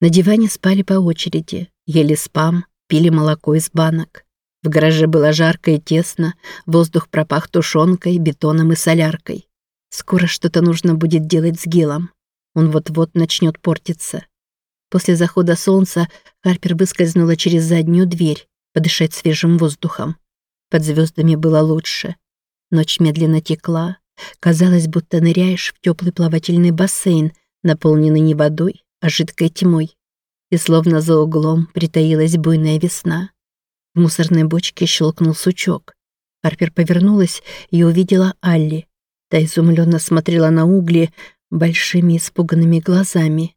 На диване спали по очереди, ели спам, пили молоко из банок. В гараже было жарко и тесно, воздух пропах тушенкой, бетоном и соляркой. Скоро что-то нужно будет делать с Гилом. Он вот-вот начнет портиться. После захода солнца Харпер выскользнула через заднюю дверь, подышать свежим воздухом. Под звездами было лучше. Ночь медленно текла. Казалось, будто ныряешь в теплый плавательный бассейн, наполненный не водой, жидкой тьмой. И словно за углом притаилась буйная весна. В мусорной бочке щелкнул сучок. Харпер повернулась и увидела Алли. Та изумленно смотрела на угли большими испуганными глазами.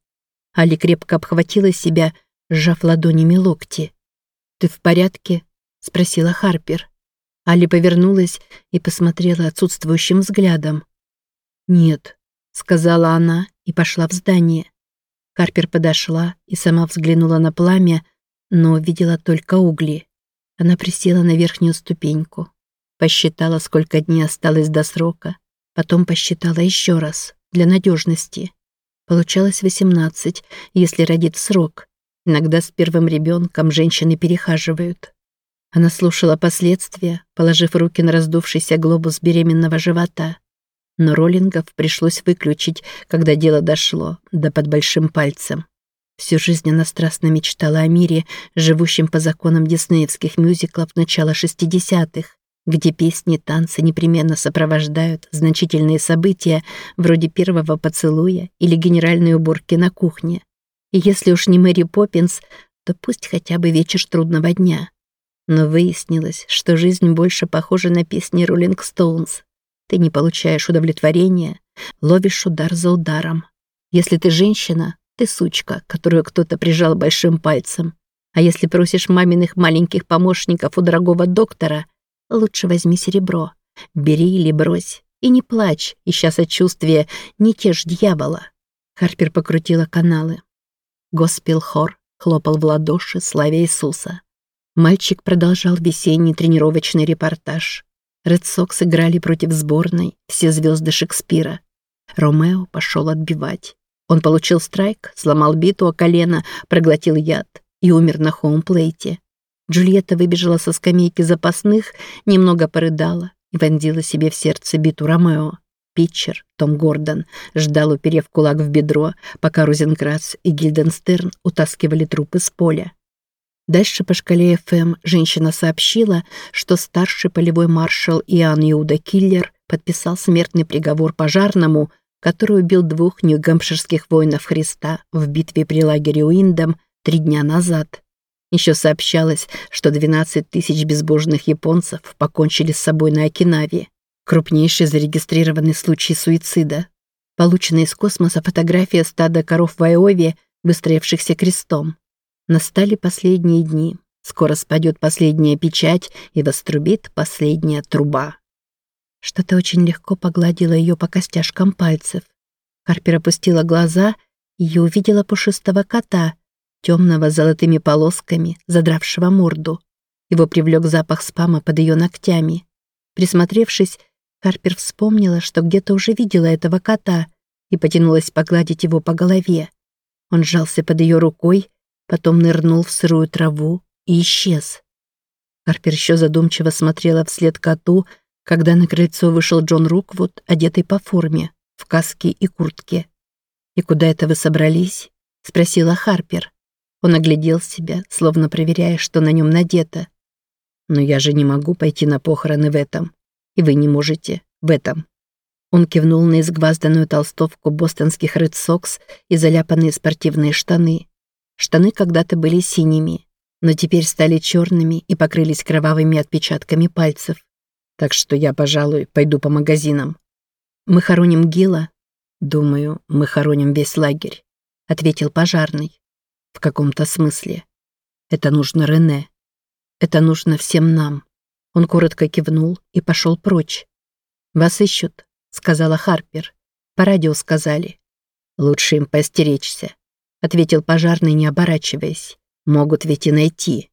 Алли крепко обхватила себя, сжав ладонями локти. «Ты в порядке?» — спросила Харпер. Алли повернулась и посмотрела отсутствующим взглядом. «Нет», — сказала она и пошла в здание. Харпер подошла и сама взглянула на пламя, но увидела только угли. Она присела на верхнюю ступеньку. Посчитала, сколько дней осталось до срока. Потом посчитала еще раз, для надежности. Получалось 18, если родит в срок. Иногда с первым ребенком женщины перехаживают. Она слушала последствия, положив руки на раздувшийся глобус беременного живота. Но роллингов пришлось выключить, когда дело дошло, да под большим пальцем. Всю жизнь она страстно мечтала о мире, живущем по законам диснеевских мюзиклов начала 60-х, где песни танцы непременно сопровождают значительные события вроде первого поцелуя или генеральной уборки на кухне. И если уж не Мэри Поппинс, то пусть хотя бы вечер трудного дня. Но выяснилось, что жизнь больше похожа на песни Роллинг Стоунс. Ты не получаешь удовлетворения, ловишь удар за ударом. Если ты женщина, ты сучка, которую кто-то прижал большим пальцем. А если просишь маминых маленьких помощников у дорогого доктора, лучше возьми серебро. Бери или брось. И не плачь, ища сочувствия, не тешь дьявола. Харпер покрутила каналы. Госпел-хор хлопал в ладоши, славя Иисуса. Мальчик продолжал весенний тренировочный репортаж. Ред Сокс играли против сборной, все звезды Шекспира. Ромео пошел отбивать. Он получил страйк, сломал биту о колено, проглотил яд и умер на хоумплейте. Джульетта выбежала со скамейки запасных, немного порыдала и вонзила себе в сердце биту Ромео. Питчер, Том Гордон, ждал, уперев кулак в бедро, пока Розенкратс и Гильденстерн утаскивали трупы с поля. Дальше по шкале ФМ женщина сообщила, что старший полевой маршал Иоанн Иуда Киллер подписал смертный приговор пожарному, который убил двух нью-гэмпширских воинов Христа в битве при лагере Уиндом три дня назад. Еще сообщалось, что 12 тысяч безбожных японцев покончили с собой на Окинаве. Крупнейший зарегистрированный случай суицида. Полученная из космоса фотография стада коров в Айове, выстроившихся крестом. Настали последние дни. Скоро спадет последняя печать и вострубит последняя труба. Что-то очень легко погладило ее по костяшкам пальцев. Харпер опустила глаза и увидела пушистого кота, темного с золотыми полосками, задравшего морду. Его привлек запах спама под ее ногтями. Присмотревшись, Харпер вспомнила, что где-то уже видела этого кота и потянулась погладить его по голове. Он сжался под ее рукой, потом нырнул в сырую траву и исчез. Харпер еще задумчиво смотрела вслед коту, когда на крыльцо вышел Джон Руквуд, одетый по форме, в каске и куртке. «И куда это вы собрались?» — спросила Харпер. Он оглядел себя, словно проверяя, что на нем надето. «Но я же не могу пойти на похороны в этом. И вы не можете в этом». Он кивнул на изгвазданную толстовку бостонских Red и заляпанные спортивные штаны. Штаны когда-то были синими, но теперь стали черными и покрылись кровавыми отпечатками пальцев. Так что я, пожалуй, пойду по магазинам. Мы хороним Гила? Думаю, мы хороним весь лагерь, ответил пожарный. В каком-то смысле. Это нужно Рене. Это нужно всем нам. Он коротко кивнул и пошел прочь. «Вас ищут», — сказала Харпер. «По радио сказали». «Лучше им постеречься», — ответил пожарный, не оборачиваясь. «Могут ведь и найти».